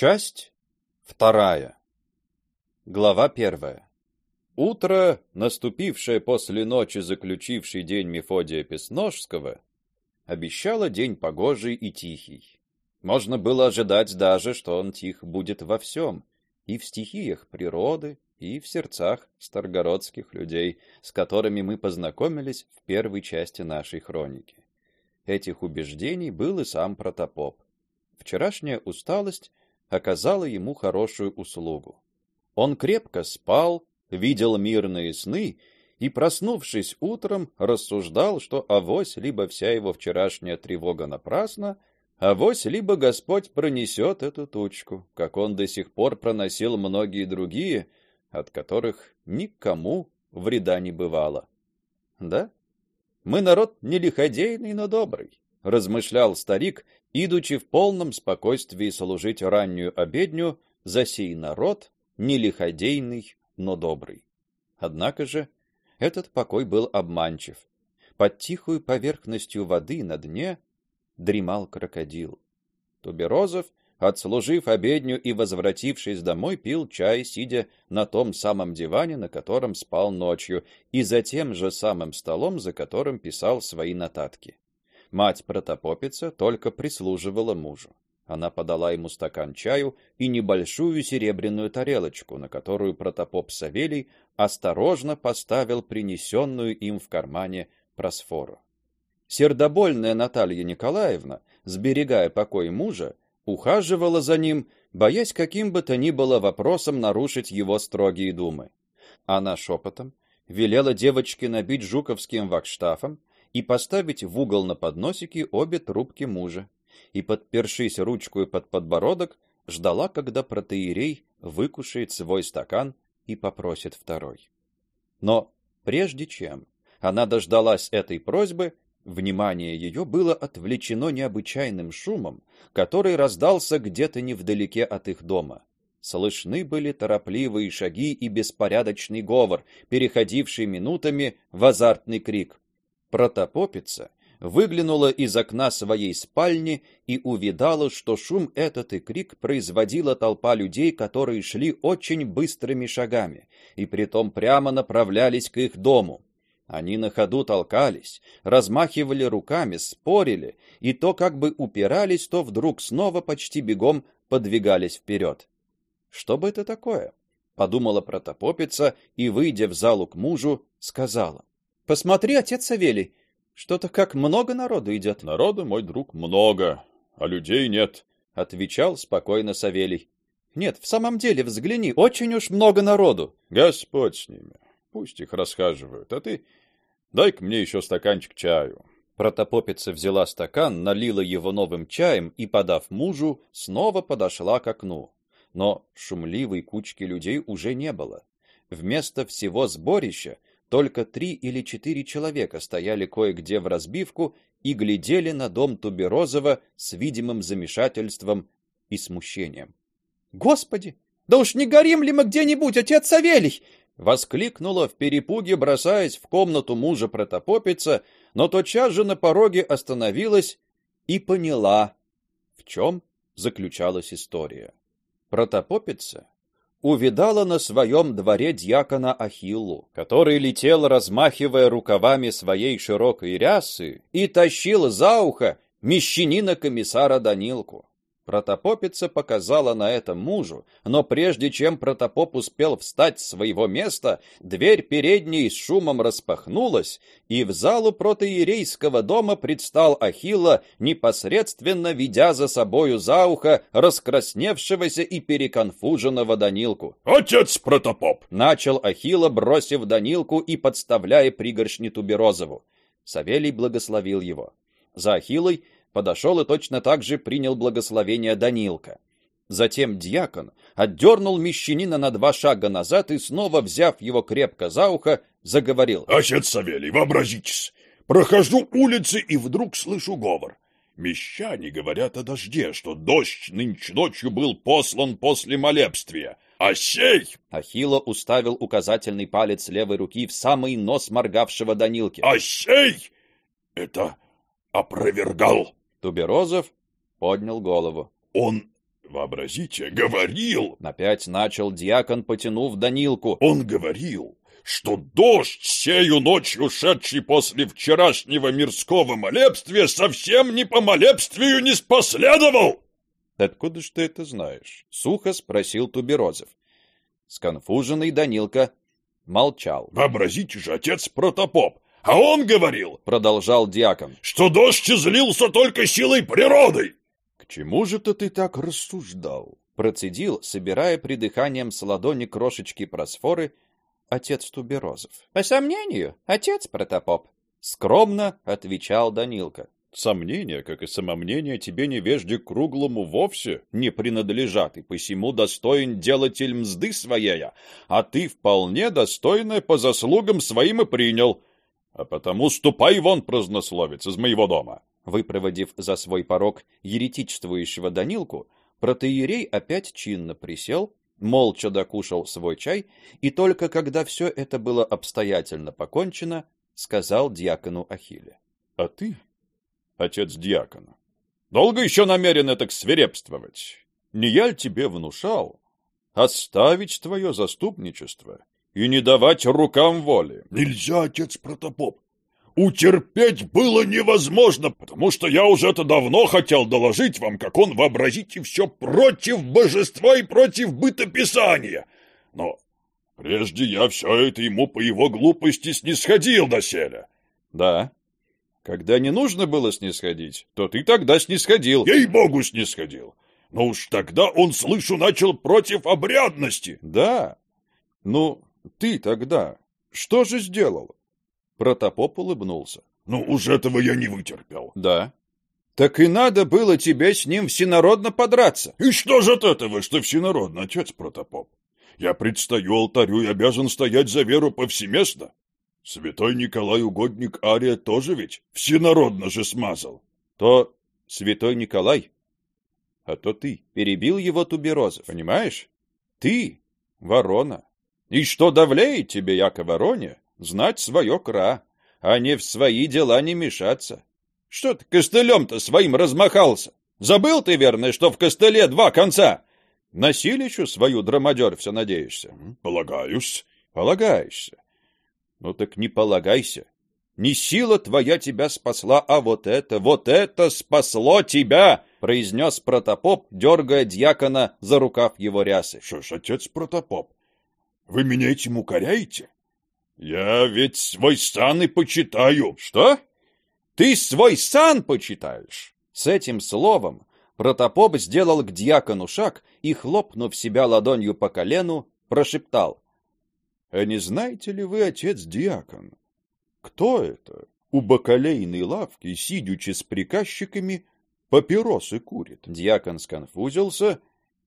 Часть вторая. Глава первая. Утро, наступившее после ночи, заключившей день Мефодия Песножского, обещало день погожий и тихий. Можно было ожидать даже, что он тих будет во всем, и в стихиях природы, и в сердцах старгородских людей, с которыми мы познакомились в первой части нашей хроники. Этих убеждений был и сам протопоп. Вчерашняя усталость оказала ему хорошую услугу. Он крепко спал, видел мирные сны и, проснувшись утром, рассуждал, что авось либо вся его вчерашняя тревога напрасна, авось либо Господь пронесет эту тучку, как он до сих пор проносил многие другие, от которых никому вреда не бывало. Да? Мы народ не лиходейный, но добрый, размышлял старик, идучи в полном спокойствии служить раннюю обедню за сей народ, не лиходейный, но добрый. Однако же этот покой был обманчив. Под тихую поверхностью воды на дне дремал крокодил. Туберозов Отслужив обедню и возвратившись домой, пил чай, сидя на том самом диване, на котором спал ночью, и за тем же самым столом, за которым писал свои нотатки. Мать протопопица только прислуживала мужу. Она подала ему стакан чаю и небольшую серебряную тарелочку, на которую протопоп Савелий осторожно поставил принесенную им в кармане просфору. Сердобольная Наталья Николаевна, сберегая покой мужа, ухаживала за ним, боясь каким бы то ни было вопросом нарушить его строгие думы. Она шепотом велела девочке набить жуковским вакштафом и поставить в угол на подносике обе трубки мужа, и подпершись ручкой под подбородок, ждала, когда протоиерей выкушает свой стакан и попросит второй. Но прежде чем она дождалась этой просьбы, Внимание ее было отвлечено необычайным шумом, который раздался где-то невдалеке от их дома. Слышны были торопливые шаги и беспорядочный говор, переходивший минутами в азартный крик. Протопопица выглянула из окна своей спальни и увидала, что шум этот и крик производила толпа людей, которые шли очень быстрыми шагами и притом прямо направлялись к их дому. Они на ходу толкались, размахивали руками, спорили, и то как бы упирались, то вдруг снова почти бегом подвигались вперед. Что бы это такое? подумала протопопица и выйдя в залу к мужу, сказала: "Посмотри, отец Савелий, что-то как много народу идет». Народу, мой друг, много, а людей нет, отвечал спокойно Савелий. Нет, в самом деле, взгляни, очень уж много народу. Господь с ними. Пусть их расхаживают, а ты Дай-ка мне еще стаканчик чаю. Протопопица взяла стакан, налила его новым чаем и, подав мужу, снова подошла к окну. Но шумливой кучки людей уже не было. Вместо всего сборища только три или четыре человека стояли кое-где в разбивку и глядели на дом Туберозова с видимым замешательством и смущением. Господи, да уж не горим ли мы где-нибудь, отец Савелий? воскликнула в перепуге, бросаясь в комнату мужа протопопица, но тотчас же на пороге остановилась и поняла, в чем заключалась история. Протопопица увидала на своем дворе дьякона Ахиллу, который летел, размахивая рукавами своей широкой рясы, и тащил за ухо мещанина комиссара Данилку. Протопопица показала на это мужу, но прежде чем протопоп успел встать с своего места, дверь передней с шумом распахнулась, и в залу протоиерейского дома предстал Ахилла, непосредственно ведя за собою за ухо раскрасневшегося и переконфуженного Данилку. «Отец протопоп!» — начал Ахилла, бросив Данилку и подставляя пригоршню Туберозову. Савелий благословил его. За Ахиллой подошел и точно так же принял благословение Данилка. Затем диакон отдернул мещанина на два шага назад и снова, взяв его крепко за ухо, заговорил: "Отец Савелий, вообразитесь, прохожу улицы и вдруг слышу говор. Мещане говорят о дожде, что дождь нынче ночью был послан после молебствия. А сей...» Ахилла уставил указательный палец левой руки в самый нос моргавшего Данилки. «А сей это опровергал!» Туберозов поднял голову. Он вообразите, говорил, опять начал диакон, потянув Данилку. Он говорил, что дождь, сею ночью шедший после вчерашнего мирского молебствия, совсем не по молебствию не споследовал. Откуда ж ты это знаешь? Сухо спросил Туберозов. Сконфуженный Данилка молчал. Вообразите же, отец Протопоп, а он говорил, продолжал диакон, что дождь излился только силой природы. К чему же ты так рассуждал? Процедил, собирая придыханием с ладони крошечки просфоры, отец Туберозов. По сомнению, отец Протопоп, скромно отвечал Данилка. Сомнения, как и самомнение, тебе невежде круглому вовсе не принадлежат, и посему достоин делатель мзды своей, а ты вполне достойное по заслугам своим и принял. А потому ступай вон, празднословец, из моего дома. Выпроводив за свой порог еретичествующего Данилку, протоиерей опять чинно присел, молча докушал свой чай, и только когда все это было обстоятельно покончено, сказал диакону Ахилле: "А ты, отец диакона. Долго еще намерен так свирепствовать? Не я ли тебе внушал оставить твое заступничество и не давать рукам воли? Нельзя, отец Протопоп. Утерпеть было невозможно, потому что я уже это давно хотел доложить вам, как он, вообразите, все против божества и против бытописания. Но прежде я все это ему по его глупости снисходил доселе. Да, когда не нужно было снисходить, то ты тогда снисходил. Ей-богу, снисходил. Но уж тогда он, слышу, начал против обрядности. Да. Ну, ты тогда что же сделал? Протопоп улыбнулся. Ну, уж этого я не вытерпел. Да. Так и надо было тебе с ним всенародно подраться. И что же от этого, что всенародно, отец Протопоп? Я предстаю алтарю и обязан стоять за веру повсеместно. Святой Николай угодник Ария тоже ведь всенародно же смазал. То святой Николай, а то ты перебил его туберозов, понимаешь? Ты ворона. И что давлеет тебе, яко вороне, знать свое кра, а не в свои дела не мешаться. Что ты костылем-то своим размахался? Забыл ты, верно, что в костыле два конца? На силищу свою драмадер все надеешься? Полагаюсь. Полагаешься. Ну так не полагайся. Не сила твоя тебя спасла, а вот это, вот это спасло тебя, произнес протопоп, дергая дьякона за рукав его рясы. Что ж, отец протопоп, вы меня этим укоряете? Я ведь свой сан и почитаю. Что? Ты свой сан почитаешь? С этим словом протопоп сделал к дьякону шаг и, хлопнув себя ладонью по колену, прошептал: а не знаете ли вы, отец диакон, кто это у бакалейной лавки, сидячи с приказчиками, папиросы курит? Диакон сконфузился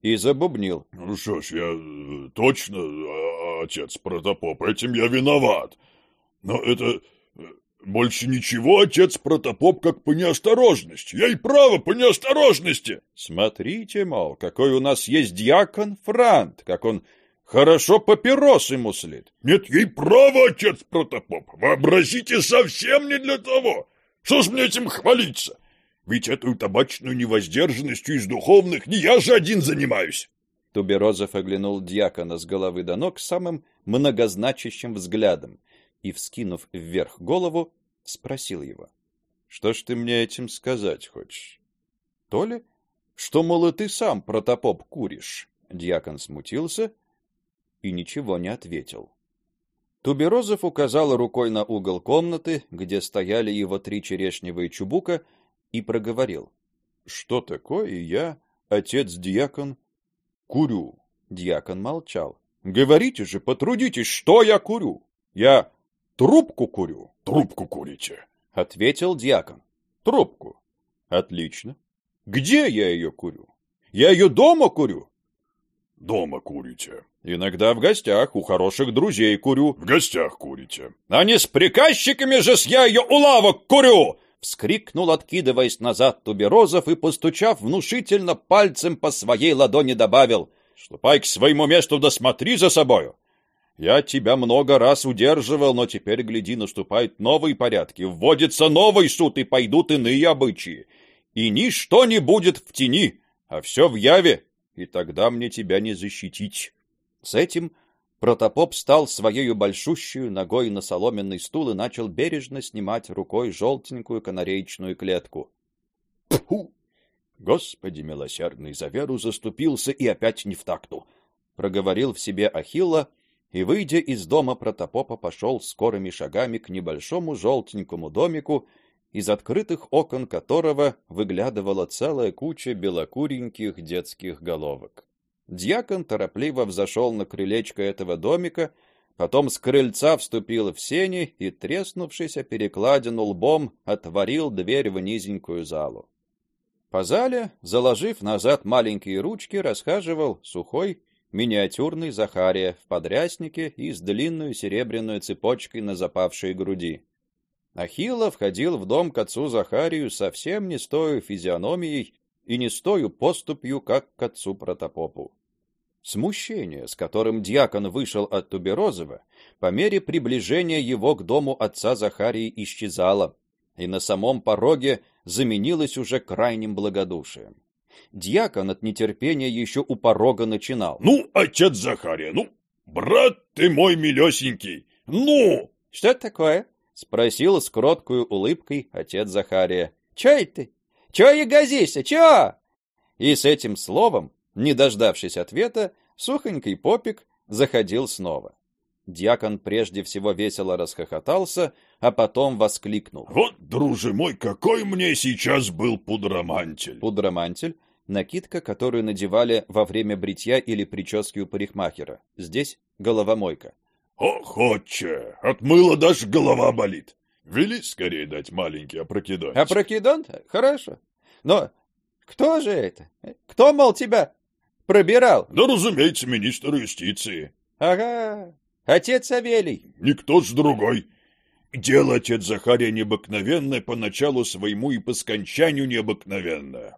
и забубнил. Ну что ж, я э, точно, а, отец Протопоп, этим я виноват. Но это э, больше ничего, отец Протопоп, как по неосторожности. Я и право по неосторожности. Смотрите, мол, какой у нас есть диакон Франт, как он Хорошо папиросы муслит. Нет ей права, отец Протопоп. Вообразите, совсем не для того. Что ж мне этим хвалиться? Ведь эту табачную невоздержанностью из духовных не я же один занимаюсь. Туберозов оглянул дьякона с головы до ног самым многозначащим взглядом и, вскинув вверх голову, спросил его. — Что ж ты мне этим сказать хочешь? — То ли, что, мол, ты сам, протопоп, куришь? Дьякон смутился и ничего не ответил. Туберозов указал рукой на угол комнаты, где стояли его три черешневые чубука, и проговорил: "Что такое я, отец-диакон, курю?" Диакон молчал. "Говорите же, потрудитесь, что я курю? Я трубку курю". "Трубку курите", ответил диакон. "Трубку. Отлично. Где я ее курю? Я ее дома курю. Дома курите. Иногда в гостях, у хороших друзей курю. В гостях курите. А не с приказчиками же с я ее у лавок курю! Вскрикнул, откидываясь назад Туберозов и, постучав внушительно пальцем по своей ладони, добавил. Ступай к своему месту да за собою. Я тебя много раз удерживал, но теперь, гляди, наступают новые порядки, вводится новый суд, и пойдут иные обычаи. И ничто не будет в тени, а все в яве и тогда мне тебя не защитить. С этим Протопоп стал своей большущей ногой на соломенный стул и начал бережно снимать рукой желтенькую канареечную клетку. Фу! Господи милосердный, за веру заступился и опять не в такту. Проговорил в себе Ахилла и, выйдя из дома протопопа, пошел скорыми шагами к небольшому желтенькому домику, из открытых окон которого выглядывала целая куча белокуреньких детских головок. Дьякон торопливо взошел на крылечко этого домика, потом с крыльца вступил в сени и, треснувшись о перекладину лбом, отворил дверь в низенькую залу. По зале, заложив назад маленькие ручки, расхаживал сухой, миниатюрный Захария в подряснике и с длинной серебряной цепочкой на запавшей груди. Ахилла входил в дом к отцу Захарию совсем не с той физиономией и не с той поступью, как к отцу Протопопу. Смущение, с которым диакон вышел от Туберозова, по мере приближения его к дому отца Захарии исчезало, и на самом пороге заменилось уже крайним благодушием. Дьякон от нетерпения еще у порога начинал. «Ну, отец Захария, ну, брат ты мой милесенький, ну!» «Что такое?» — спросил с кроткой улыбкой отец Захария. «Чё это ты? Чё и газися, чё?» И с этим словом, не дождавшись ответа, сухонький попик заходил снова. Дьякон прежде всего весело расхохотался, а потом воскликнул. «Вот, друже мой, какой мне сейчас был пудромантель!» Пудромантель — накидка, которую надевали во время бритья или прически у парикмахера. Здесь головомойка. «Ох, отче, от мыла даже голова болит. Вели скорее дать маленький опрокидон». «Опрокидон? Хорошо. Но кто же это? Кто, мол, тебя пробирал?» «Да, разумеется, министр юстиции». «Ага, Отец Савелий. Никто с другой. Дело отец Захария необыкновенное поначалу своему и по скончанию необыкновенное.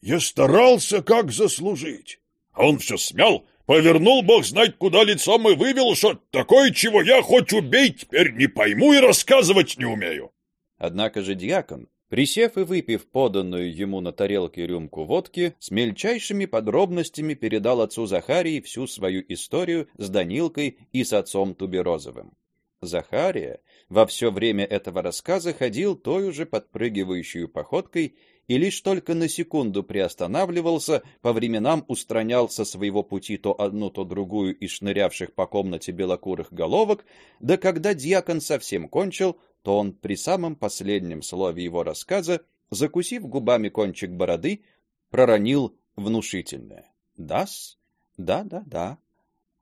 Я старался как заслужить. А он все смял, повернул бог знает куда лицом и вывел, что такое, чего я хоть убей, теперь не пойму и рассказывать не умею. Однако же диакон Присев и выпив поданную ему на тарелке рюмку водки, с мельчайшими подробностями передал отцу Захарии всю свою историю с Данилкой и с отцом Туберозовым. Захария во все время этого рассказа ходил той же подпрыгивающей походкой и лишь только на секунду приостанавливался, по временам устранял со своего пути то одну, то другую из шнырявших по комнате белокурых головок, да когда диакон совсем кончил, то он при самом последнем слове его рассказа, закусив губами кончик бороды, проронил внушительное: "Дас? Да-да-да.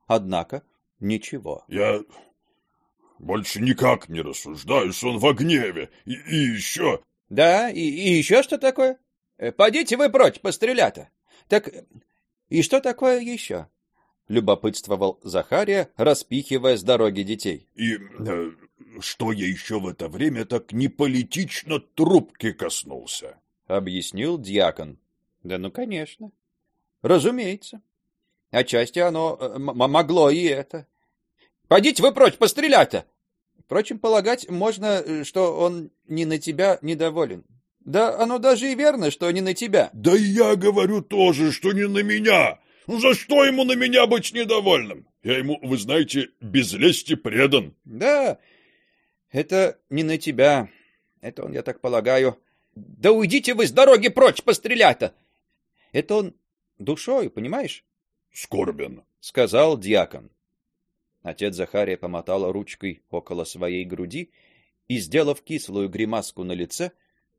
Однако ничего". Я больше никак не рассуждаю, что он в гневе. И, и еще... Да, и, и еще что такое? Э, Пойдите вы прочь, пострелята. Так и что такое еще? Любопытствовал Захария, распихивая с дороги детей. И э, что я еще в это время так неполитично трубки коснулся? Объяснил диакон. Да ну, конечно. Разумеется. Отчасти оно э, могло и это. Пойдите вы прочь, пострелять-то! Впрочем, полагать можно, э, что он не на тебя недоволен. Да оно даже и верно, что не на тебя. Да я говорю тоже, что не на меня. Ну за что ему на меня быть недовольным? Я ему, вы знаете, без лести предан. Да, это не на тебя. Это он, я так полагаю. Да уйдите вы с дороги прочь, пострелять-то! Это он душой, понимаешь? Скорбен, сказал диакон. Отец Захария помотал ручкой около своей груди и, сделав кислую гримаску на лице,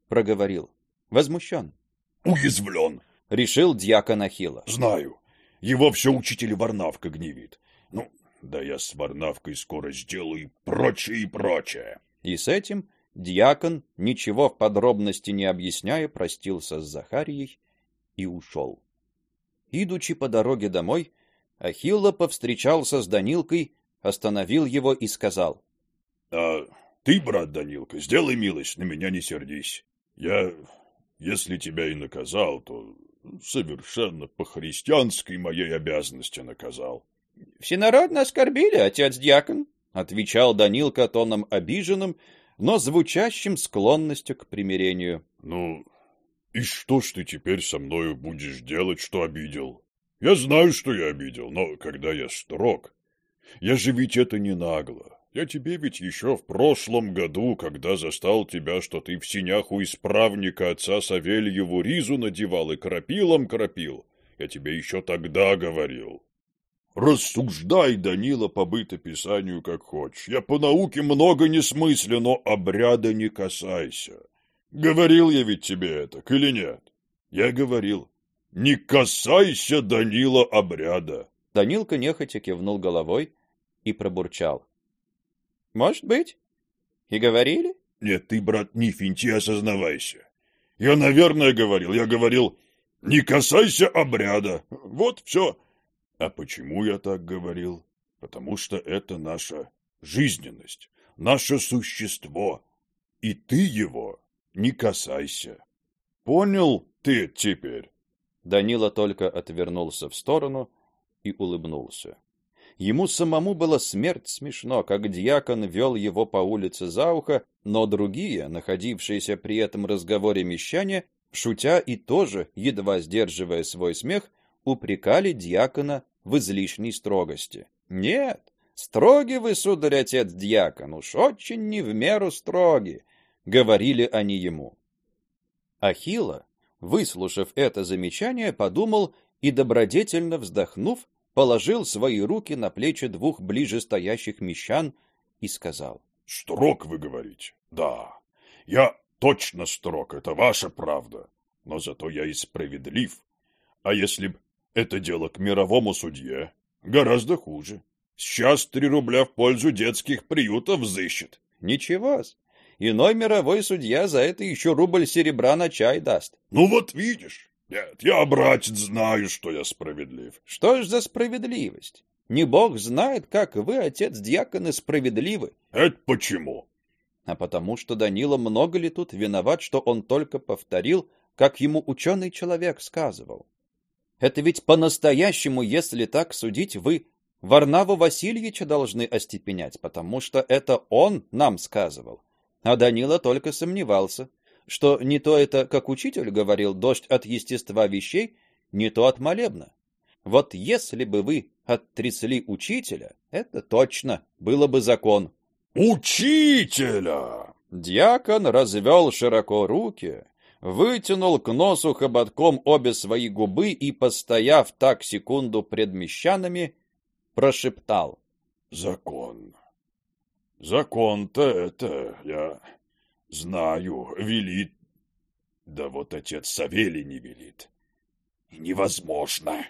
проговорил: возмущен. Уязвлен, решил диакон Ахилла. Знаю. Его все учитель Варнавка гневит. Ну, да я с Варнавкой скоро сделаю и прочее, и прочее. И с этим диакон, ничего в подробности не объясняя, простился с Захарией и ушел. Идучи по дороге домой, Ахилла повстречался с Данилкой, остановил его и сказал: "А ты, брат Данилка, сделай милость, на меня не сердись. Я, если тебя и наказал, то совершенно по христианской моей обязанности наказал". "Всенародно оскорбили, отец диакон", отвечал Данилка тоном обиженным, но звучащим склонностью к примирению. "Ну, и что ж ты теперь со мною будешь делать, что обидел?" Я знаю, что я обидел, но когда я строг... Я же ведь это не нагло. Я тебе ведь еще в прошлом году, когда застал тебя, что ты в синях у исправника отца Савельеву ризу надевал и крапилом крапил, я тебе еще тогда говорил. Рассуждай, Данила, по бытописанию как хочешь. Я по науке много не смыслю, но обряда не касайся. Говорил я ведь тебе это, или нет? Я говорил. Не касайся, Данила, обряда. Данилка нехотя кивнул головой и пробурчал. Может быть. И говорили? Нет, ты, брат, не финти, осознавайся. Я, наверное, говорил. Я говорил, не касайся обряда. Вот все. А почему я так говорил? Потому что это наша жизненность, наше существо. И ты его не касайся. Понял ты теперь? Данила только отвернулся в сторону и улыбнулся. Ему самому было смерть смешно, как дьякон вел его по улице за ухо, но другие, находившиеся при этом разговоре мещане, шутя и тоже, едва сдерживая свой смех, упрекали дьякона в излишней строгости. Нет, строги вы, сударь отец дьякон, уж очень не в меру строги, говорили они ему. Ахилла, выслушав это замечание, подумал и добродетельно вздохнув, положил свои руки на плечи двух ближе стоящих мещан и сказал: "Строг вы говорите. Да. Я точно строг, это ваша правда. Но зато я и справедлив. А если б это дело к мировому судье, гораздо хуже. Сейчас три рубля в пользу детских приютов взыщет. Ничего-с. Иной мировой судья за это еще рубль серебра на чай даст. Ну вот видишь. Нет, я, братец, знаю, что я справедлив. Что ж за справедливость? Не Бог знает, как вы, отец дьяконы, справедливы. Это почему? А потому что Данила много ли тут виноват, что он только повторил, как ему ученый человек сказывал. Это ведь по-настоящему, если так судить, вы Варнаву Васильевича должны остепенять, потому что это он нам сказывал. А Данила только сомневался что не то это, как учитель говорил, дождь от естества вещей, не то от молебна. Вот если бы вы оттрясли учителя, это точно было бы закон. Учителя! Дьякон развел широко руки, вытянул к носу хоботком обе свои губы и, постояв так секунду пред мещанами, прошептал: "Закон. Закон-то это я Знаю, велит. Да вот отец Савелий не велит. Невозможно.